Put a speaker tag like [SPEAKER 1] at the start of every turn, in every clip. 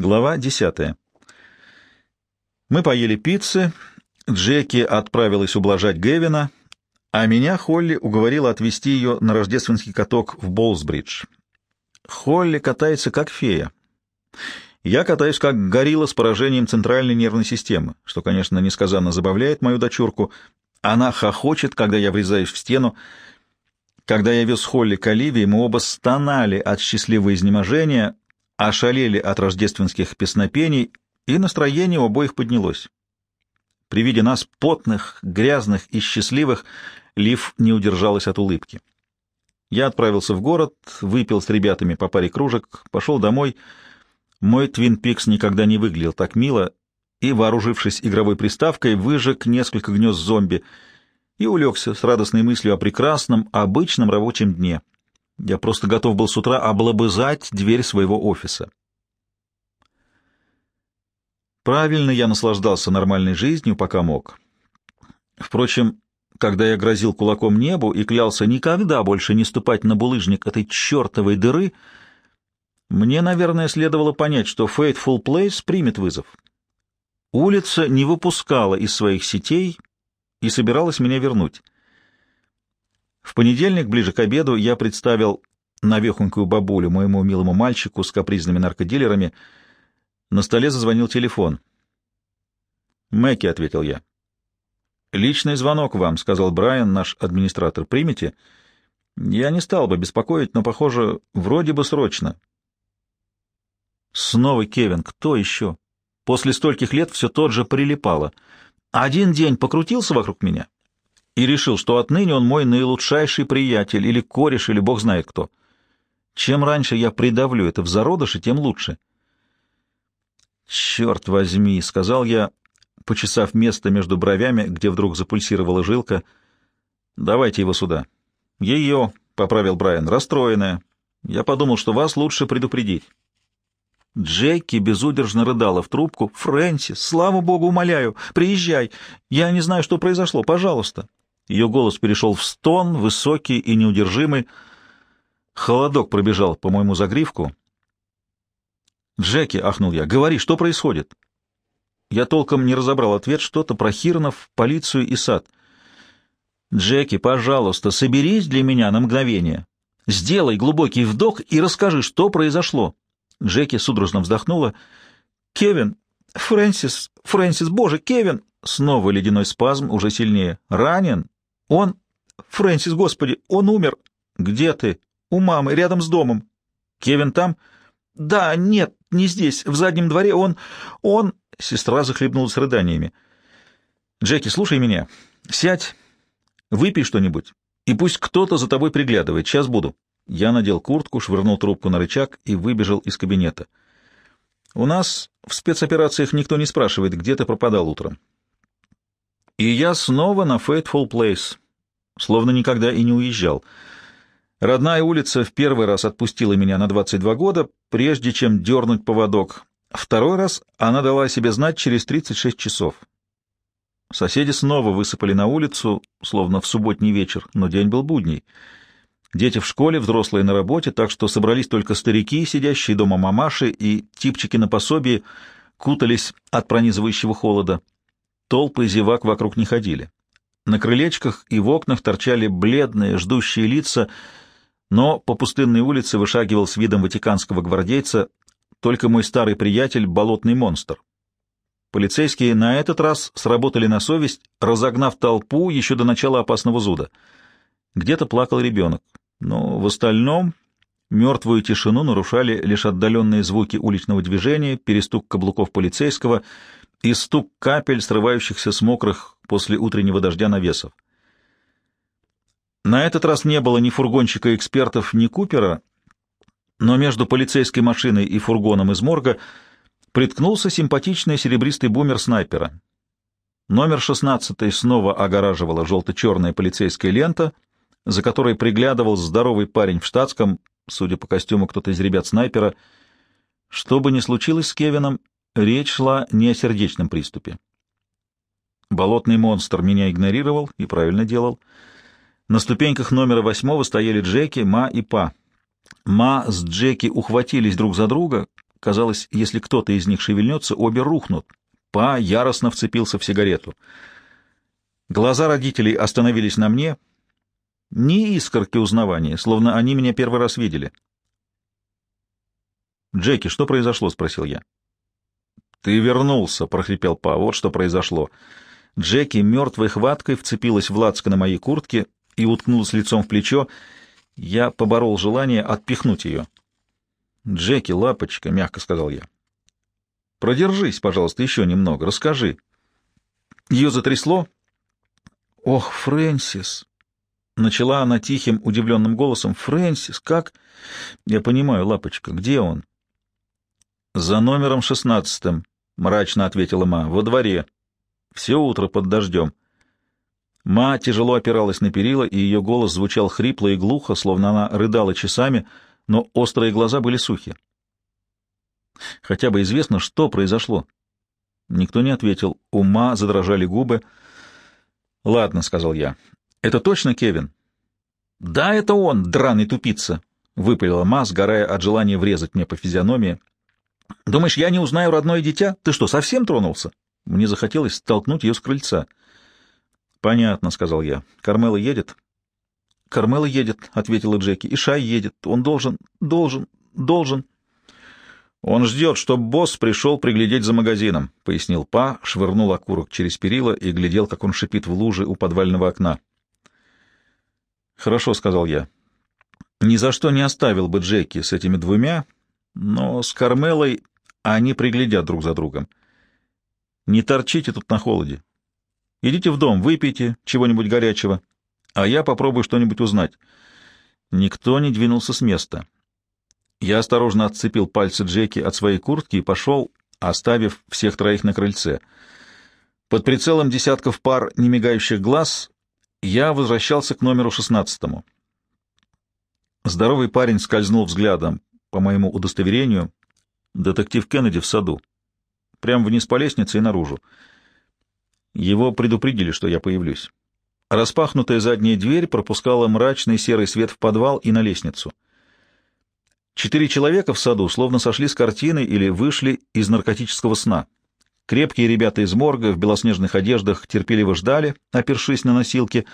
[SPEAKER 1] Глава десятая. Мы поели пиццы, Джеки отправилась ублажать Гевина, а меня Холли уговорила отвезти ее на рождественский каток в Болсбридж. Холли катается как фея. Я катаюсь как горилла с поражением центральной нервной системы, что, конечно, несказанно забавляет мою дочурку. Она хохочет, когда я врезаюсь в стену. Когда я вез Холли к Оливии, мы оба стонали от счастливого изнеможения, ошалели от рождественских песнопений, и настроение у обоих поднялось. При виде нас, потных, грязных и счастливых, Лив не удержалась от улыбки. Я отправился в город, выпил с ребятами по паре кружек, пошел домой. Мой Твин Пикс никогда не выглядел так мило, и, вооружившись игровой приставкой, выжег несколько гнезд зомби и улегся с радостной мыслью о прекрасном, обычном рабочем дне. Я просто готов был с утра облобызать дверь своего офиса. Правильно я наслаждался нормальной жизнью, пока мог. Впрочем, когда я грозил кулаком небу и клялся никогда больше не ступать на булыжник этой чертовой дыры, мне, наверное, следовало понять, что Fateful Place примет вызов. Улица не выпускала из своих сетей и собиралась меня вернуть. В понедельник, ближе к обеду, я представил навехонькую бабулю моему милому мальчику с капризными наркодилерами — на столе зазвонил телефон. «Мэкки», — ответил я. «Личный звонок вам», — сказал Брайан, наш администратор. «Примите?» «Я не стал бы беспокоить, но, похоже, вроде бы срочно». Снова Кевин. Кто еще? После стольких лет все тот же прилипало. Один день покрутился вокруг меня и решил, что отныне он мой наилучшайший приятель или кореш, или бог знает кто. Чем раньше я придавлю это в зародыше, тем лучше. «Черт возьми!» — сказал я, почесав место между бровями, где вдруг запульсировала жилка. «Давайте его сюда». «Ее», — поправил Брайан, — «расстроенная. Я подумал, что вас лучше предупредить». Джеки безудержно рыдала в трубку. «Фрэнсис, слава богу, умоляю, приезжай. Я не знаю, что произошло. Пожалуйста». Ее голос перешел в стон, высокий и неудержимый. Холодок пробежал по моему загривку. «Джеки!» — ахнул я. «Говори, что происходит?» Я толком не разобрал ответ, что-то про Хирнов, полицию и сад. «Джеки, пожалуйста, соберись для меня на мгновение. Сделай глубокий вдох и расскажи, что произошло». Джеки судорожно вздохнула. «Кевин! Фрэнсис! Фрэнсис! Боже, Кевин!» Снова ледяной спазм, уже сильнее. «Ранен? Он? Фрэнсис, господи, он умер!» «Где ты?» «У мамы, рядом с домом». «Кевин там?» «Да, нет, не здесь, в заднем дворе. Он... он...» Сестра захлебнулась рыданиями. «Джеки, слушай меня. Сядь, выпей что-нибудь, и пусть кто-то за тобой приглядывает. Сейчас буду». Я надел куртку, швырнул трубку на рычаг и выбежал из кабинета. «У нас в спецоперациях никто не спрашивает, где ты пропадал утром». И я снова на Fateful Place, словно никогда и не уезжал — Родная улица в первый раз отпустила меня на 22 года, прежде чем дернуть поводок. Второй раз она дала о себе знать через 36 часов. Соседи снова высыпали на улицу, словно в субботний вечер, но день был будний. Дети в школе, взрослые на работе, так что собрались только старики, сидящие дома мамаши, и типчики на пособии кутались от пронизывающего холода. Толпы зевак вокруг не ходили. На крылечках и в окнах торчали бледные, ждущие лица — но по пустынной улице вышагивал с видом ватиканского гвардейца только мой старый приятель, болотный монстр. Полицейские на этот раз сработали на совесть, разогнав толпу еще до начала опасного зуда. Где-то плакал ребенок, но в остальном мертвую тишину нарушали лишь отдаленные звуки уличного движения, перестук каблуков полицейского и стук капель, срывающихся с мокрых после утреннего дождя навесов. На этот раз не было ни фургонщика экспертов, ни Купера, но между полицейской машиной и фургоном из морга приткнулся симпатичный серебристый бумер снайпера. Номер 16 снова огораживала желто-черная полицейская лента, за которой приглядывал здоровый парень в штатском, судя по костюму, кто-то из ребят снайпера. Что бы ни случилось с Кевином, речь шла не о сердечном приступе. Болотный монстр меня игнорировал и правильно делал — на ступеньках номера восьмого стояли Джеки, Ма и Па. Ма с Джеки ухватились друг за друга, Казалось, если кто-то из них шевельнется, обе рухнут. Па яростно вцепился в сигарету. Глаза родителей остановились на мне. Ни искорки узнавания, словно они меня первый раз видели. «Джеки, что произошло?» — спросил я. «Ты вернулся», — прохрипел Па. «Вот что произошло». Джеки мертвой хваткой вцепилась в лацко на моей куртке и уткнулась лицом в плечо. Я поборол желание отпихнуть ее. «Джеки, лапочка», — мягко сказал я. «Продержись, пожалуйста, еще немного, расскажи». Ее затрясло. «Ох, Фрэнсис!» Начала она тихим, удивленным голосом. «Фрэнсис, как...» «Я понимаю, лапочка, где он?» «За номером шестнадцатым», — мрачно ответила Ма, — «во дворе. Все утро под дождем». Ма тяжело опиралась на перила, и ее голос звучал хрипло и глухо, словно она рыдала часами, но острые глаза были сухи. «Хотя бы известно, что произошло». Никто не ответил. У Ма задрожали губы. «Ладно», — сказал я. «Это точно Кевин?» «Да, это он, драный тупица», — выпалила Ма, сгорая от желания врезать мне по физиономии. Думаешь, я не узнаю родное дитя? Ты что, совсем тронулся? Мне захотелось столкнуть ее с крыльца. Понятно, сказал я. Кармела едет? Кармела едет, ответила Джеки. И Шай едет. Он должен, должен, должен. Он ждет, чтобы босс пришел приглядеть за магазином, пояснил Па, швырнул окурок через перила и глядел, как он шипит в луже у подвального окна. Хорошо, сказал я. Ни за что не оставил бы Джеки с этими двумя, но с Кармелой они приглядят друг за другом. Не торчите тут на холоде. Идите в дом, выпейте чего-нибудь горячего, а я попробую что-нибудь узнать. Никто не двинулся с места. Я осторожно отцепил пальцы Джеки от своей куртки и пошел, оставив всех троих на крыльце. Под прицелом десятков пар немигающих глаз я возвращался к номеру шестнадцатому. Здоровый парень скользнул взглядом по моему удостоверению, детектив Кеннеди в саду. Прямо вниз по лестнице и наружу. Его предупредили, что я появлюсь. Распахнутая задняя дверь пропускала мрачный серый свет в подвал и на лестницу. Четыре человека в саду словно сошли с картины или вышли из наркотического сна. Крепкие ребята из морга в белоснежных одеждах терпеливо ждали, опершись на носилки,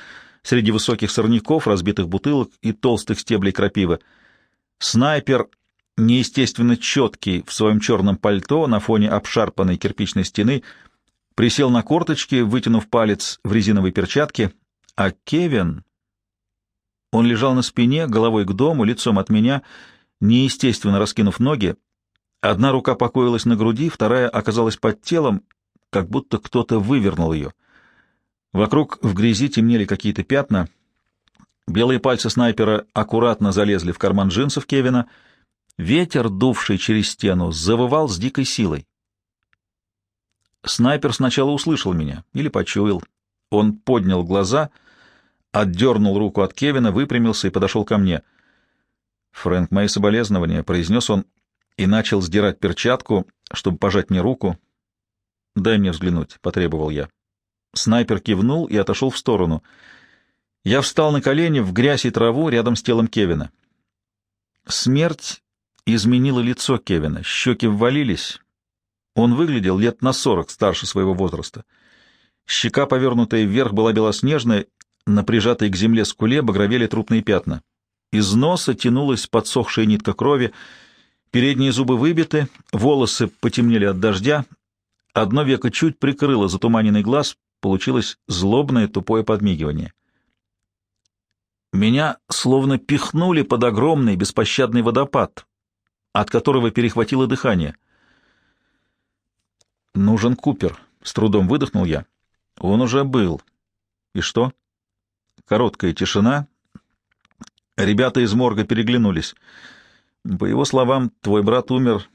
[SPEAKER 1] среди высоких сорняков, разбитых бутылок и толстых стеблей крапивы. Снайпер неестественно четкий в своем черном пальто на фоне обшарпанной кирпичной стены, присел на корточки, вытянув палец в резиновой перчатке, а Кевин... Он лежал на спине, головой к дому, лицом от меня, неестественно раскинув ноги. Одна рука покоилась на груди, вторая оказалась под телом, как будто кто-то вывернул ее. Вокруг в грязи темнели какие-то пятна. Белые пальцы снайпера аккуратно залезли в карман джинсов Кевина — Ветер, дувший через стену, завывал с дикой силой. Снайпер сначала услышал меня или почуял. Он поднял глаза, отдернул руку от Кевина, выпрямился и подошел ко мне. «Фрэнк, мои соболезнования», — произнес он и начал сдирать перчатку, чтобы пожать мне руку. «Дай мне взглянуть», — потребовал я. Снайпер кивнул и отошел в сторону. Я встал на колени в грязь и траву рядом с телом Кевина. Смерть изменило лицо Кевина, щеки ввалились. Он выглядел лет на сорок старше своего возраста. Щека, повернутая вверх, была белоснежная, на прижатой к земле скуле багровели трупные пятна. Из носа тянулась подсохшая нитка крови, передние зубы выбиты, волосы потемнели от дождя, одно веко чуть прикрыло затуманенный глаз, получилось злобное тупое подмигивание. Меня словно пихнули под огромный беспощадный водопад, от которого перехватило дыхание. «Нужен Купер», — с трудом выдохнул я. «Он уже был». «И что?» Короткая тишина. Ребята из морга переглянулись. По его словам, твой брат умер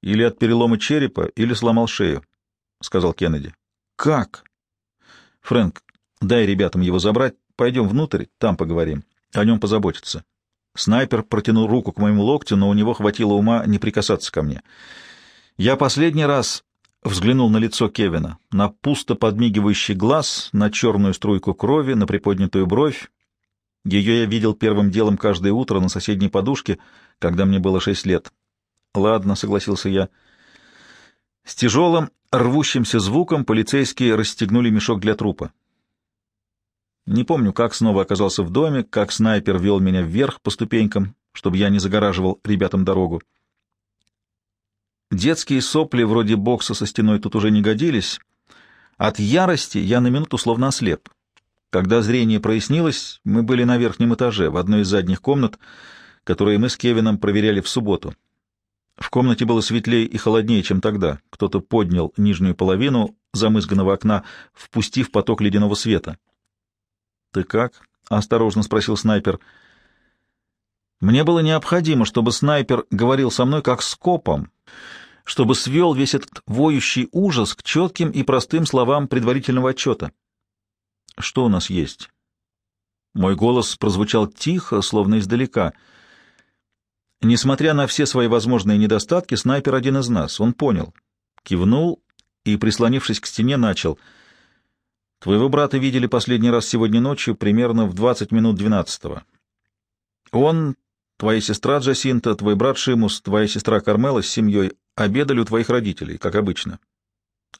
[SPEAKER 1] или от перелома черепа, или сломал шею, — сказал Кеннеди. — Как? — Фрэнк, дай ребятам его забрать, пойдем внутрь, там поговорим. О нем позаботиться. Снайпер протянул руку к моему локтю, но у него хватило ума не прикасаться ко мне. Я последний раз взглянул на лицо Кевина, на пусто подмигивающий глаз, на черную струйку крови, на приподнятую бровь. Ее я видел первым делом каждое утро на соседней подушке, когда мне было шесть лет. Ладно, согласился я. С тяжелым, рвущимся звуком полицейские расстегнули мешок для трупа. Не помню, как снова оказался в доме, как снайпер вел меня вверх по ступенькам, чтобы я не загораживал ребятам дорогу. Детские сопли вроде бокса со стеной тут уже не годились. От ярости я на минуту словно ослеп. Когда зрение прояснилось, мы были на верхнем этаже, в одной из задних комнат, которые мы с Кевином проверяли в субботу. В комнате было светлее и холоднее, чем тогда. Кто-то поднял нижнюю половину замызганного окна, впустив поток ледяного света. «Ты как?» — осторожно спросил снайпер. «Мне было необходимо, чтобы снайпер говорил со мной как с копом, чтобы свел весь этот воющий ужас к четким и простым словам предварительного отчета. Что у нас есть?» Мой голос прозвучал тихо, словно издалека. Несмотря на все свои возможные недостатки, снайпер один из нас. Он понял. Кивнул и, прислонившись к стене, начал — Твоего брата видели последний раз сегодня ночью, примерно в 20 минут двенадцатого. Он, твоя сестра Джасинта, твой брат Шимус, твоя сестра Кармела с семьей обедали у твоих родителей, как обычно.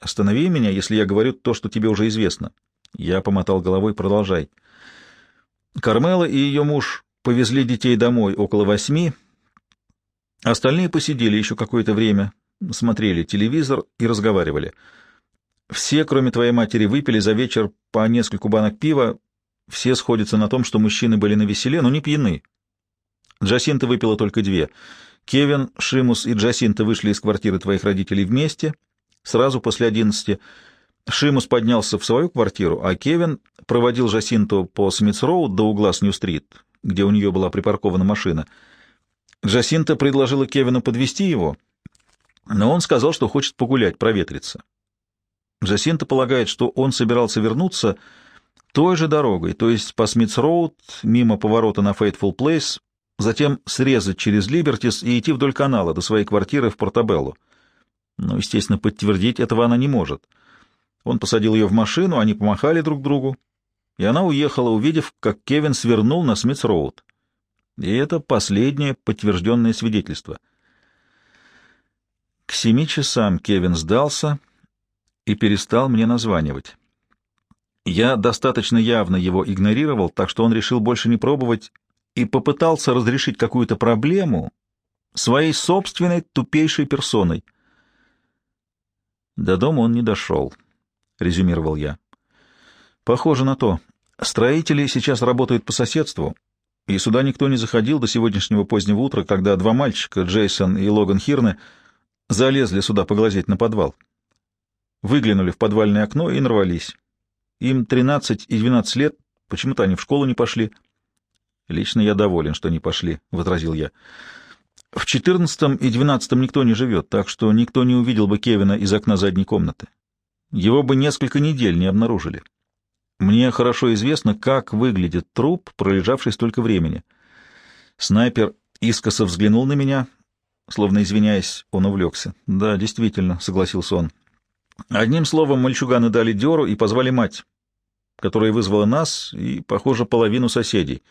[SPEAKER 1] Останови меня, если я говорю то, что тебе уже известно. Я помотал головой, продолжай. Кармела и ее муж повезли детей домой около восьми. Остальные посидели еще какое-то время, смотрели телевизор и разговаривали — все, кроме твоей матери, выпили за вечер по нескольку банок пива. Все сходятся на том, что мужчины были на веселе, но не пьяны. Джасинта выпила только две. Кевин, Шимус и Джасинта вышли из квартиры твоих родителей вместе, сразу после одиннадцати. Шимус поднялся в свою квартиру, а Кевин проводил Джасинту по Смитс-Роуд до угла с Нью-стрит, где у нее была припаркована машина. Джасинта предложила Кевину подвести его, но он сказал, что хочет погулять, проветриться. Джасинта полагает, что он собирался вернуться той же дорогой, то есть по Смитс-Роуд, мимо поворота на Фейтфул Плейс, затем срезать через Либертис и идти вдоль канала до своей квартиры в Портабелло. Но, естественно, подтвердить этого она не может. Он посадил ее в машину, они помахали друг другу, и она уехала, увидев, как Кевин свернул на Смитс-Роуд. И это последнее подтвержденное свидетельство. К семи часам Кевин сдался — и перестал мне названивать. Я достаточно явно его игнорировал, так что он решил больше не пробовать и попытался разрешить какую-то проблему своей собственной тупейшей персоной. До дома он не дошел, — резюмировал я. Похоже на то. Строители сейчас работают по соседству, и сюда никто не заходил до сегодняшнего позднего утра, когда два мальчика, Джейсон и Логан Хирны, залезли сюда поглазеть на подвал выглянули в подвальное окно и нарвались. Им 13 и 12 лет, почему-то они в школу не пошли. Лично я доволен, что не пошли, — возразил я. В 14 и 12 никто не живет, так что никто не увидел бы Кевина из окна задней комнаты. Его бы несколько недель не обнаружили. Мне хорошо известно, как выглядит труп, пролежавший столько времени. Снайпер искоса взглянул на меня, словно извиняясь, он увлекся. — Да, действительно, — согласился он. Одним словом, мальчуганы дали дёру и позвали мать, которая вызвала нас и, похоже, половину соседей.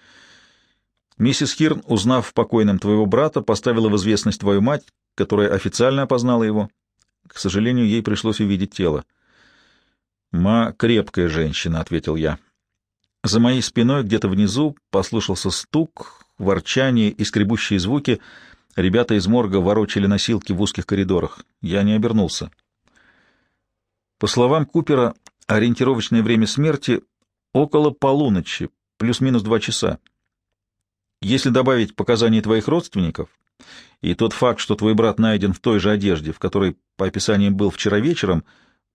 [SPEAKER 1] Миссис Хирн, узнав покойным твоего брата, поставила в известность твою мать, которая официально опознала его. К сожалению, ей пришлось увидеть тело. «Ма — крепкая женщина», — ответил я. За моей спиной где-то внизу послышался стук, ворчание и скребущие звуки. Ребята из морга ворочали носилки в узких коридорах. Я не обернулся. По словам Купера, ориентировочное время смерти около полуночи, плюс-минус два часа. Если добавить показания твоих родственников и тот факт, что твой брат найден в той же одежде, в которой, по описаниям, был вчера вечером,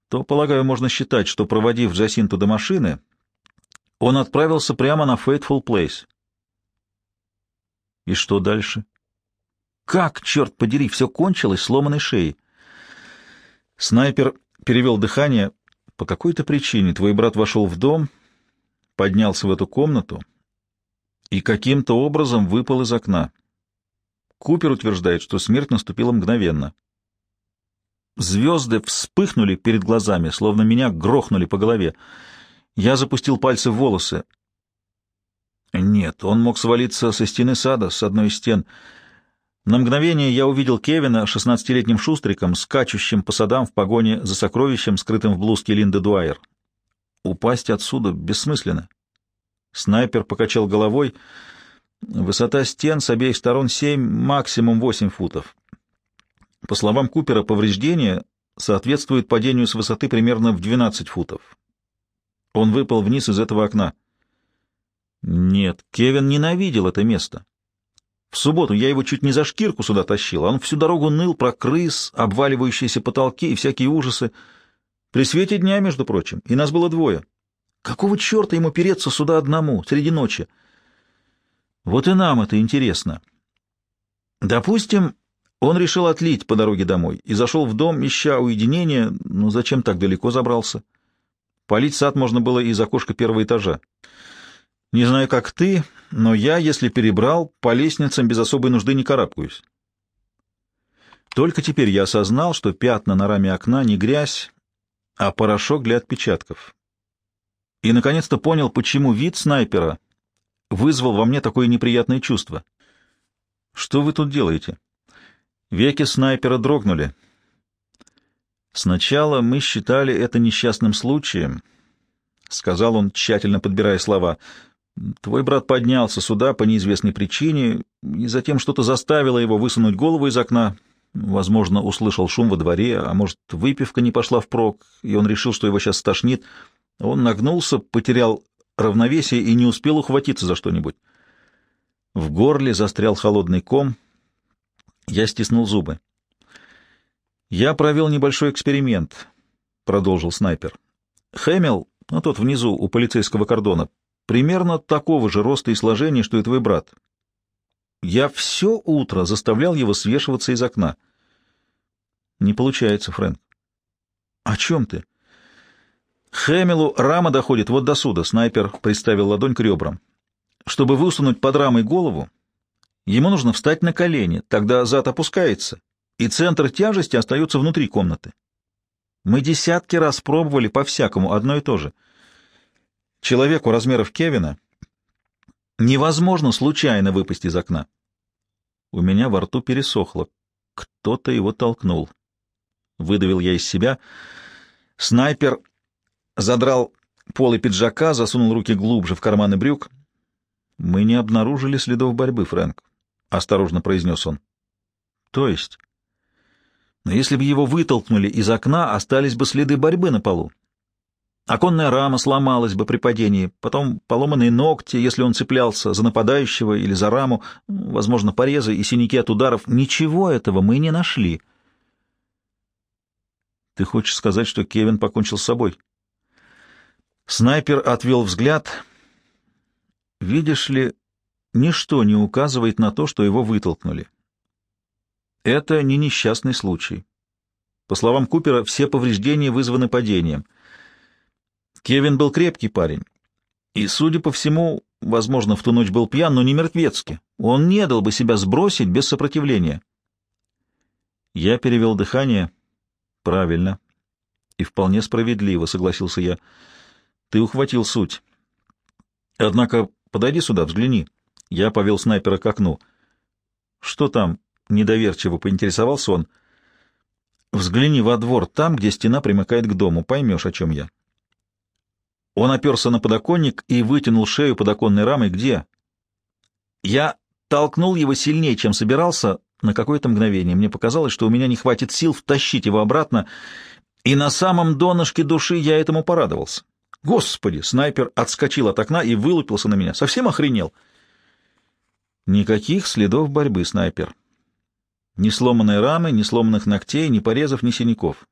[SPEAKER 1] то, полагаю, можно считать, что, проводив Джасинту до машины, он отправился прямо на Фейтфул Плейс. И что дальше? Как, черт подери, все кончилось сломанной шеей? Снайпер перевел дыхание. По какой-то причине твой брат вошел в дом, поднялся в эту комнату и каким-то образом выпал из окна. Купер утверждает, что смерть наступила мгновенно. Звезды вспыхнули перед глазами, словно меня грохнули по голове. Я запустил пальцы в волосы. Нет, он мог свалиться со стены сада, с одной из стен. На мгновение я увидел Кевина шестнадцатилетним шустриком, скачущим по садам в погоне за сокровищем, скрытым в блузке Линды Дуайер. Упасть отсюда бессмысленно. Снайпер покачал головой. Высота стен с обеих сторон семь, максимум восемь футов. По словам Купера, повреждение соответствует падению с высоты примерно в 12 футов. Он выпал вниз из этого окна. Нет, Кевин ненавидел это место. В субботу я его чуть не за шкирку сюда тащил. Он всю дорогу ныл про крыс, обваливающиеся потолки и всякие ужасы. При свете дня, между прочим, и нас было двое. Какого черта ему переться сюда одному, среди ночи? Вот и нам это интересно. Допустим, он решил отлить по дороге домой и зашел в дом, ища уединения, но зачем так далеко забрался? Полить сад можно было из окошка первого этажа. Не знаю, как ты, но я, если перебрал, по лестницам без особой нужды не карабкаюсь. Только теперь я осознал, что пятна на раме окна не грязь, а порошок для отпечатков. И, наконец-то, понял, почему вид снайпера вызвал во мне такое неприятное чувство. «Что вы тут делаете?» Веки снайпера дрогнули. «Сначала мы считали это несчастным случаем», — сказал он, тщательно подбирая слова. Твой брат поднялся сюда по неизвестной причине, и затем что-то заставило его высунуть голову из окна. Возможно, услышал шум во дворе, а может, выпивка не пошла впрок, и он решил, что его сейчас стошнит. Он нагнулся, потерял равновесие и не успел ухватиться за что-нибудь. В горле застрял холодный ком. Я стиснул зубы. «Я провел небольшой эксперимент», — продолжил снайпер. «Хэмилл, ну, тот внизу, у полицейского кордона, примерно такого же роста и сложения, что и твой брат. Я все утро заставлял его свешиваться из окна. Не получается, Фрэнк. О чем ты? Хэмилу рама доходит вот до суда. Снайпер приставил ладонь к ребрам. Чтобы высунуть под рамой голову, ему нужно встать на колени, тогда зад опускается, и центр тяжести остается внутри комнаты. Мы десятки раз пробовали по-всякому одно и то же — Человеку размеров Кевина невозможно случайно выпасть из окна. У меня во рту пересохло. Кто-то его толкнул. Выдавил я из себя. Снайпер задрал полы пиджака, засунул руки глубже в карманы брюк. «Мы не обнаружили следов борьбы, Фрэнк», — осторожно произнес он. «То есть?» «Но если бы его вытолкнули из окна, остались бы следы борьбы на полу. Оконная рама сломалась бы при падении, потом поломанные ногти, если он цеплялся за нападающего или за раму, возможно, порезы и синяки от ударов. Ничего этого мы не нашли. Ты хочешь сказать, что Кевин покончил с собой? Снайпер отвел взгляд. Видишь ли, ничто не указывает на то, что его вытолкнули. Это не несчастный случай. По словам Купера, все повреждения вызваны падением — Кевин был крепкий парень. И, судя по всему, возможно, в ту ночь был пьян, но не мертвецки. Он не дал бы себя сбросить без сопротивления. Я перевел дыхание. Правильно. И вполне справедливо, согласился я. Ты ухватил суть. Однако подойди сюда, взгляни. Я повел снайпера к окну. Что там? Недоверчиво поинтересовался он. Взгляни во двор, там, где стена примыкает к дому. Поймешь, о чем я. Он оперся на подоконник и вытянул шею под оконной рамой. «Где?» Я толкнул его сильнее, чем собирался. На какое-то мгновение мне показалось, что у меня не хватит сил втащить его обратно, и на самом донышке души я этому порадовался. Господи! Снайпер отскочил от окна и вылупился на меня. Совсем охренел. Никаких следов борьбы, снайпер. Ни сломанной рамы, ни сломанных ногтей, ни порезов, ни синяков.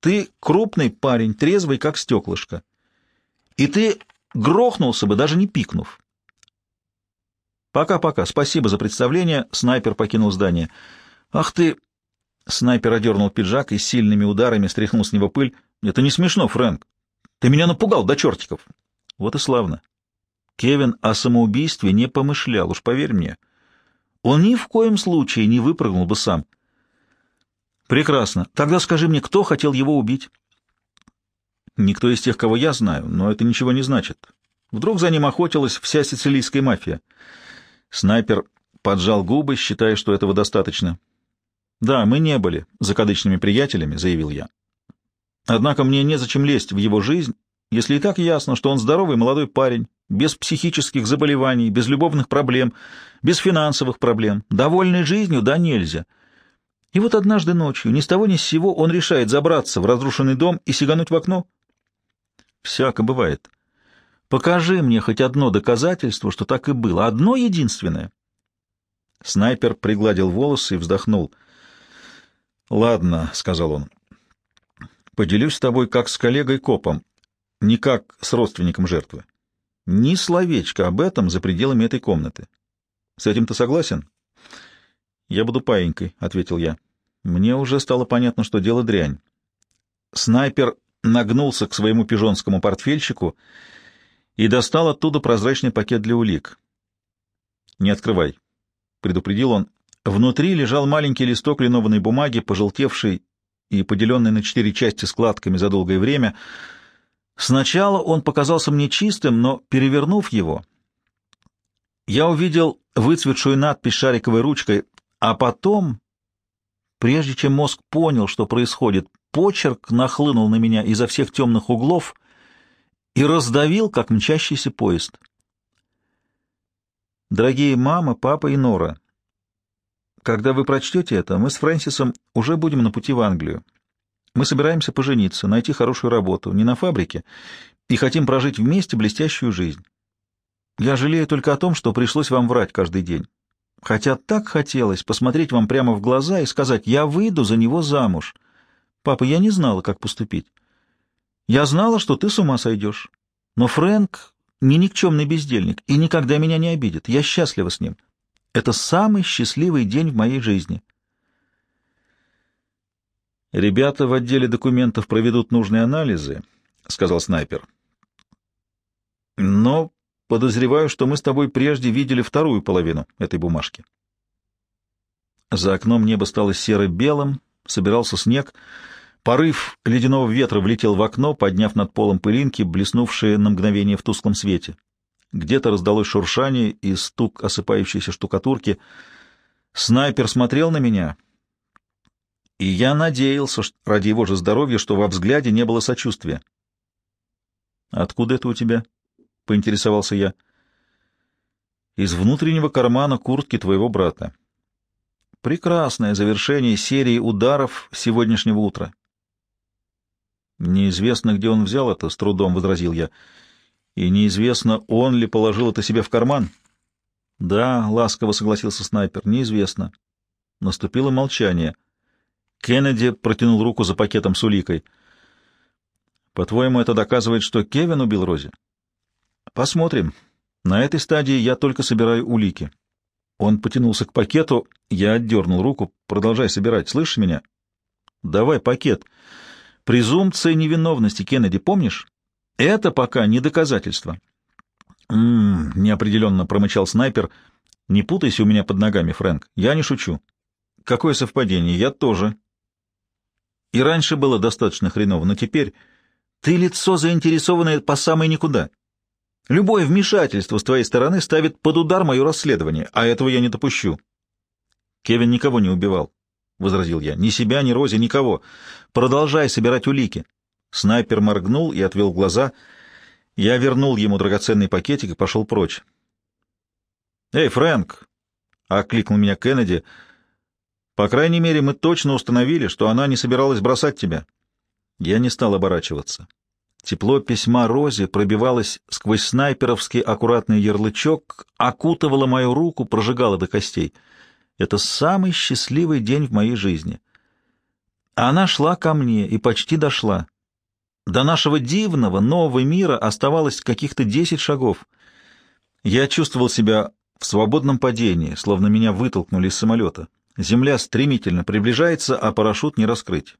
[SPEAKER 1] Ты крупный парень, трезвый, как стеклышко и ты грохнулся бы, даже не пикнув. Пока-пока, спасибо за представление. Снайпер покинул здание. Ах ты... Снайпер одернул пиджак и сильными ударами стряхнул с него пыль. Это не смешно, Фрэнк. Ты меня напугал до чертиков. Вот и славно. Кевин о самоубийстве не помышлял, уж поверь мне. Он ни в коем случае не выпрыгнул бы сам. Прекрасно. Тогда скажи мне, кто хотел его убить? Никто из тех, кого я знаю, но это ничего не значит. Вдруг за ним охотилась вся сицилийская мафия. Снайпер поджал губы, считая, что этого достаточно. «Да, мы не были закадычными приятелями», — заявил я. «Однако мне незачем лезть в его жизнь, если и так ясно, что он здоровый молодой парень, без психических заболеваний, без любовных проблем, без финансовых проблем, довольный жизнью, да нельзя». И вот однажды ночью, ни с того ни с сего, он решает забраться в разрушенный дом и сигануть в окно. Всяко бывает. Покажи мне хоть одно доказательство, что так и было. Одно единственное. Снайпер пригладил волосы и вздохнул. «Ладно», — сказал он, — «поделюсь с тобой как с коллегой-копом, не как с родственником жертвы. Ни словечко об этом за пределами этой комнаты. С этим ты согласен?» «Я буду паинькой», — ответил я. Мне уже стало понятно, что дело дрянь. Снайпер нагнулся к своему пижонскому портфельчику и достал оттуда прозрачный пакет для улик. «Не открывай», — предупредил он. Внутри лежал маленький листок линованной бумаги, пожелтевший и поделенный на четыре части складками за долгое время. Сначала он показался мне чистым, но, перевернув его, я увидел выцветшую надпись шариковой ручкой, а потом, прежде чем мозг понял, что происходит, почерк нахлынул на меня изо всех темных углов и раздавил, как мчащийся поезд. Дорогие мама, папа и Нора, когда вы прочтете это, мы с Фрэнсисом уже будем на пути в Англию. Мы собираемся пожениться, найти хорошую работу, не на фабрике, и хотим прожить вместе блестящую жизнь. Я жалею только о том, что пришлось вам врать каждый день. Хотя так хотелось посмотреть вам прямо в глаза и сказать «я выйду за него замуж». Папа, я не знала, как поступить. Я знала, что ты с ума сойдешь. Но Фрэнк не никчемный бездельник и никогда меня не обидит. Я счастлива с ним. Это самый счастливый день в моей жизни. Ребята в отделе документов проведут нужные анализы, — сказал снайпер. Но подозреваю, что мы с тобой прежде видели вторую половину этой бумажки. За окном небо стало серо-белым, собирался снег — Порыв ледяного ветра влетел в окно, подняв над полом пылинки, блеснувшие на мгновение в тусклом свете. Где-то раздалось шуршание и стук осыпающейся штукатурки. Снайпер смотрел на меня, и я надеялся, что, ради его же здоровья, что во взгляде не было сочувствия. «Откуда это у тебя?» — поинтересовался я. «Из внутреннего кармана куртки твоего брата». Прекрасное завершение серии ударов сегодняшнего утра. Неизвестно, где он взял это, — с трудом возразил я. И неизвестно, он ли положил это себе в карман. Да, — ласково согласился снайпер, — неизвестно. Наступило молчание. Кеннеди протянул руку за пакетом с уликой. По-твоему, это доказывает, что Кевин убил Рози? Посмотрим. На этой стадии я только собираю улики. Он потянулся к пакету, я отдернул руку. Продолжай собирать, слышишь меня? Давай пакет. Презумпция невиновности, Кеннеди, помнишь? Это пока не доказательство. «М-м-м», неопределенно промычал снайпер. «Не путайся у меня под ногами, Фрэнк. Я не шучу». «Какое совпадение? Я тоже». И раньше было достаточно хреново, но теперь ты лицо заинтересованное по самой никуда. Любое вмешательство с твоей стороны ставит под удар мое расследование, а этого я не допущу. Кевин никого не убивал. — возразил я. — Ни себя, ни Рози, никого. Продолжай собирать улики. Снайпер моргнул и отвел глаза. Я вернул ему драгоценный пакетик и пошел прочь. — Эй, Фрэнк! — окликнул меня Кеннеди. — По крайней мере, мы точно установили, что она не собиралась бросать тебя. Я не стал оборачиваться. Тепло письма Рози пробивалось сквозь снайперовский аккуратный ярлычок, окутывало мою руку, прожигало до костей — это самый счастливый день в моей жизни. Она шла ко мне и почти дошла. До нашего дивного, нового мира оставалось каких-то десять шагов. Я чувствовал себя в свободном падении, словно меня вытолкнули из самолета. Земля стремительно приближается, а парашют не раскрыть.